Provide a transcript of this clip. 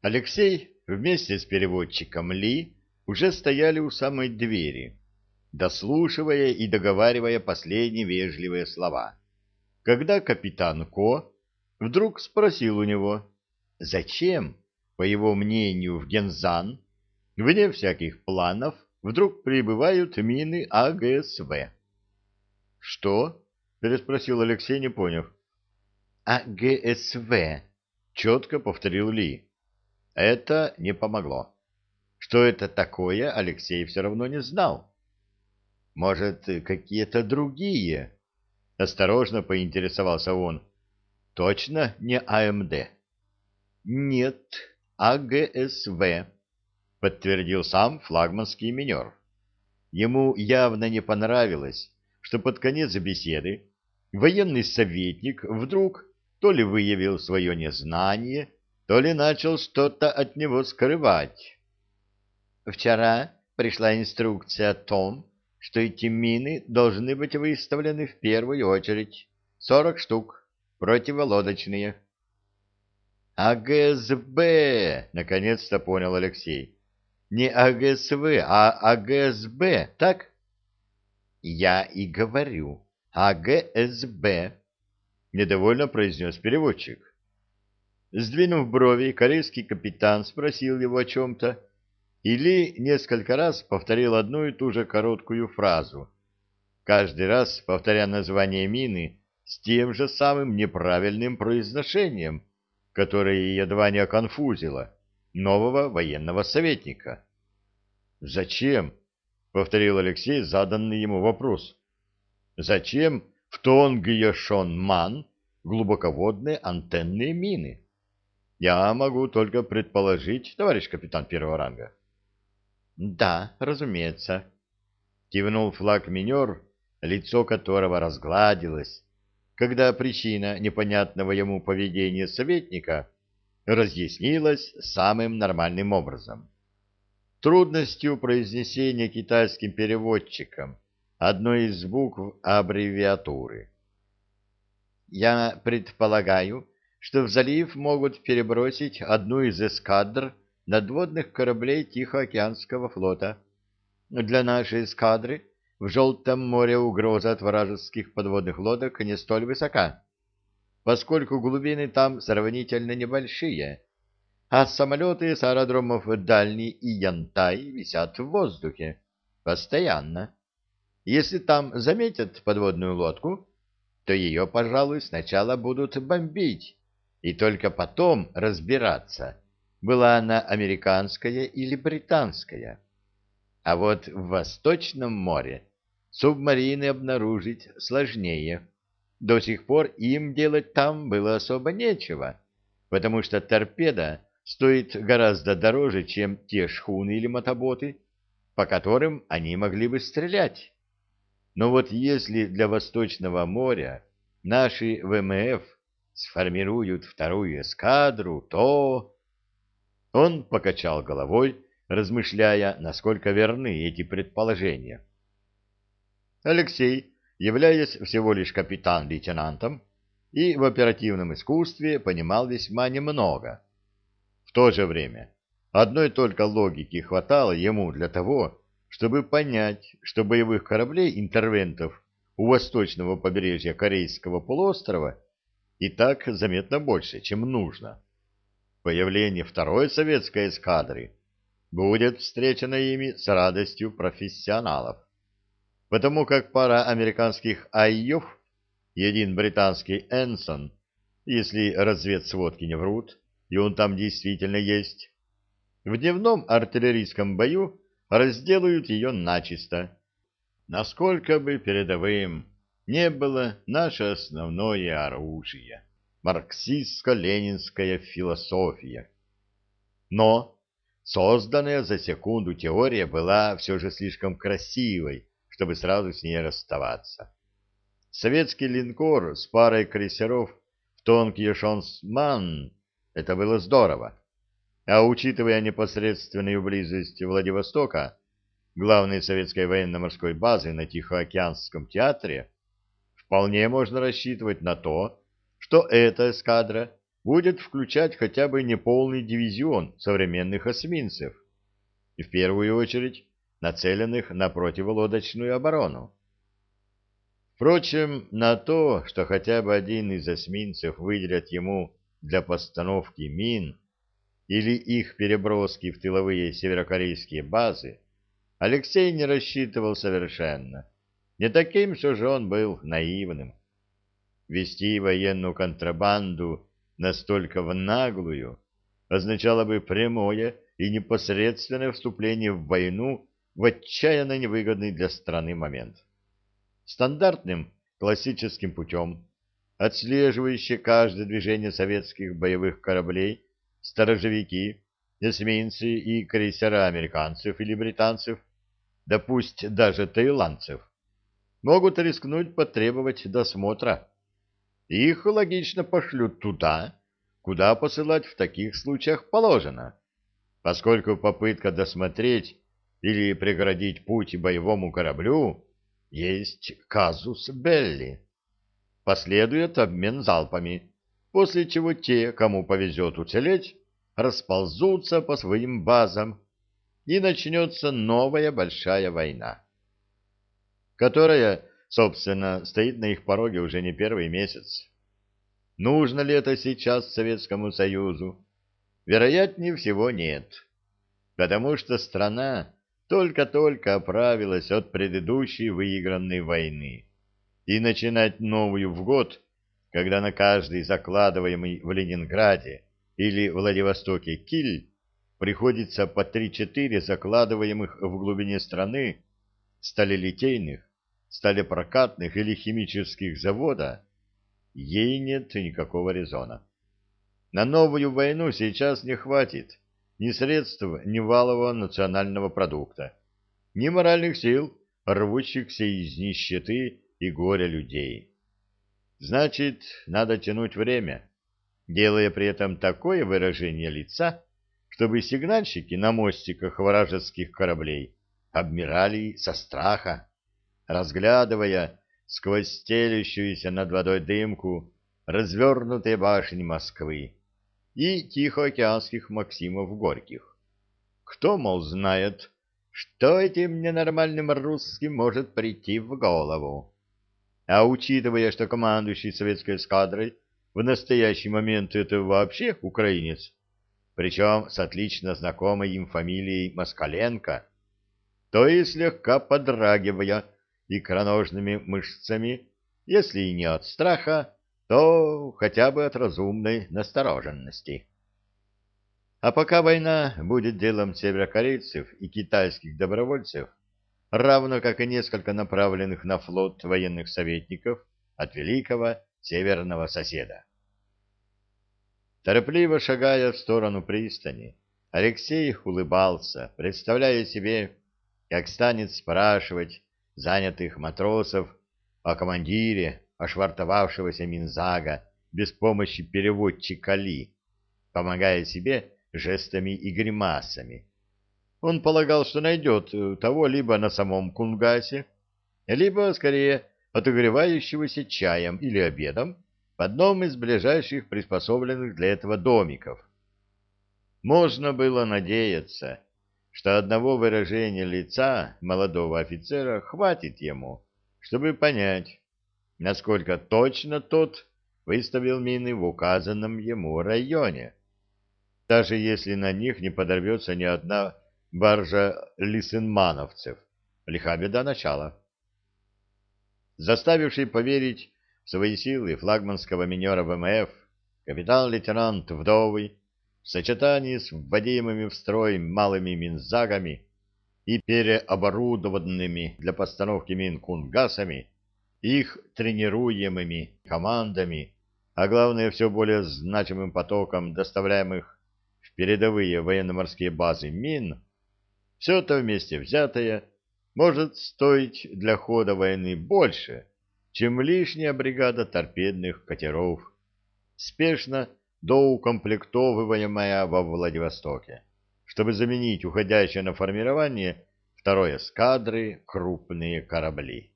Алексей вместе с переводчиком Ли уже стояли у самой двери, дослушивая и договаривая последние вежливые слова. Когда капитан Ко вдруг спросил у него, зачем, по его мнению, в Гензан, вне всяких планов, вдруг прибывают мины АГСВ. «Что?» — переспросил Алексей, не поняв. «АГСВ», — четко повторил Ли. Это не помогло. Что это такое, Алексей все равно не знал. Может, какие-то другие? Осторожно поинтересовался он. Точно не АМД? Нет, АГСВ, подтвердил сам флагманский минер. Ему явно не понравилось, что под конец беседы военный советник вдруг то ли выявил свое незнание, то ли начал что-то от него скрывать. Вчера пришла инструкция о том, что эти мины должны быть выставлены в первую очередь. Сорок штук, противолодочные. АГСБ, наконец-то понял Алексей. Не АГСВ, а АГСБ, так? Я и говорю. АГСБ, недовольно произнес переводчик. Сдвинув брови, корейский капитан спросил его о чем-то, или несколько раз повторил одну и ту же короткую фразу, каждый раз повторяя название мины с тем же самым неправильным произношением, которое едва не оконфузило нового военного советника. «Зачем?» — повторил Алексей заданный ему вопрос. «Зачем в Тонгьешон-Ман глубоководные антенные мины?» Я могу только предположить, товарищ капитан первого ранга. Да, разумеется. Кивнул флаг-минер, лицо которого разгладилось, когда причина непонятного ему поведения советника разъяснилась самым нормальным образом. Трудностью произнесения китайским переводчиком одной из букв аббревиатуры. Я предполагаю, что в залив могут перебросить одну из эскадр надводных кораблей Тихоокеанского флота. Для нашей эскадры в Желтом море угроза от вражеских подводных лодок не столь высока, поскольку глубины там сравнительно небольшие, а самолеты с аэродромов Дальний и Янтай висят в воздухе постоянно. Если там заметят подводную лодку, то ее, пожалуй, сначала будут бомбить, и только потом разбираться, была она американская или британская. А вот в Восточном море субмарины обнаружить сложнее. До сих пор им делать там было особо нечего, потому что торпеда стоит гораздо дороже, чем те шхуны или мотоботы, по которым они могли бы стрелять. Но вот если для Восточного моря наши ВМФ сформируют вторую эскадру, то... Он покачал головой, размышляя, насколько верны эти предположения. Алексей, являясь всего лишь капитан-лейтенантом, и в оперативном искусстве понимал весьма немного. В то же время одной только логики хватало ему для того, чтобы понять, что боевых кораблей-интервентов у восточного побережья Корейского полуострова и так заметно больше, чем нужно. Появление второй советской эскадры будет встречено ими с радостью профессионалов, потому как пара американских «Айов» и один британский «Энсон», если разведсводки не врут, и он там действительно есть, в дневном артиллерийском бою разделают ее начисто, насколько бы передовым не было наше основное оружие — марксистско-ленинская философия. Но созданная за секунду теория была все же слишком красивой, чтобы сразу с ней расставаться. Советский линкор с парой крейсеров в тонкий шансман — это было здорово. А учитывая непосредственную близость Владивостока, главной советской военно-морской базы на Тихоокеанском театре, вполне можно рассчитывать на то, что эта эскадра будет включать хотя бы неполный дивизион современных эсминцев, и в первую очередь нацеленных на противолодочную оборону. Впрочем, на то, что хотя бы один из эсминцев выделят ему для постановки мин или их переброски в тыловые северокорейские базы, Алексей не рассчитывал совершенно. Не таким все же он был наивным. Вести военную контрабанду настолько в наглую означало бы прямое и непосредственное вступление в войну в отчаянно невыгодный для страны момент стандартным классическим путем, отслеживающие каждое движение советских боевых кораблей, сторожевики, эсминцы и крейсера американцев или британцев, да пусть даже таиландцев, могут рискнуть потребовать досмотра. Их логично пошлют туда, куда посылать в таких случаях положено, поскольку попытка досмотреть или преградить путь боевому кораблю есть казус Белли. Последует обмен залпами, после чего те, кому повезет уцелеть, расползутся по своим базам, и начнется новая большая война, которая, собственно, стоит на их пороге уже не первый месяц. Нужно ли это сейчас Советскому Союзу? Вероятнее всего нет, потому что страна только-только оправилась от предыдущей выигранной войны. И начинать новую в год, когда на каждый закладываемый в Ленинграде или Владивостоке киль приходится по 3-4 закладываемых в глубине страны сталелитейных, сталепрокатных или химических завода, ей нет никакого резона. На новую войну сейчас не хватит ни средств, ни валового национального продукта, ни моральных сил, рвущихся из нищеты и горя людей. Значит, надо тянуть время, делая при этом такое выражение лица, чтобы сигнальщики на мостиках вражеских кораблей обмирали со страха, разглядывая сквозь стелющуюся над водой дымку развернутые башни Москвы и тихоокеанских Максимов Горьких. Кто, мол, знает, что этим ненормальным русским может прийти в голову? А учитывая, что командующий советской эскадрой в настоящий момент это вообще украинец, причем с отлично знакомой им фамилией Москаленко, то и слегка подрагивая икроножными мышцами, если и не от страха, то хотя бы от разумной настороженности. А пока война будет делом северокорейцев и китайских добровольцев, равно как и несколько направленных на флот военных советников от великого северного соседа. Торопливо шагая в сторону пристани, Алексей улыбался, представляя себе, как станет спрашивать занятых матросов о командире, ошвартовавшегося Минзага без помощи переводчика Ли, помогая себе жестами и гримасами. Он полагал, что найдет э, того либо на самом Кунгасе, либо, скорее, отогревающегося чаем или обедом в одном из ближайших приспособленных для этого домиков. Можно было надеяться, что одного выражения лица молодого офицера хватит ему, чтобы понять, насколько точно тот выставил мины в указанном ему районе, даже если на них не подорвется ни одна баржа лисенмановцев. Лиха беда начала. Заставивший поверить в свои силы флагманского минера ВМФ, капитан-лейтенант Вдовый в сочетании с вводимыми в строй малыми минзагами и переоборудованными для постановки мин кунгасами их тренируемыми командами, а главное все более значимым потоком доставляемых в передовые военно-морские базы мин, все это вместе взятое может стоить для хода войны больше, чем лишняя бригада торпедных катеров, спешно доукомплектовываемая во Владивостоке, чтобы заменить уходящие на формирование второй эскадры крупные корабли.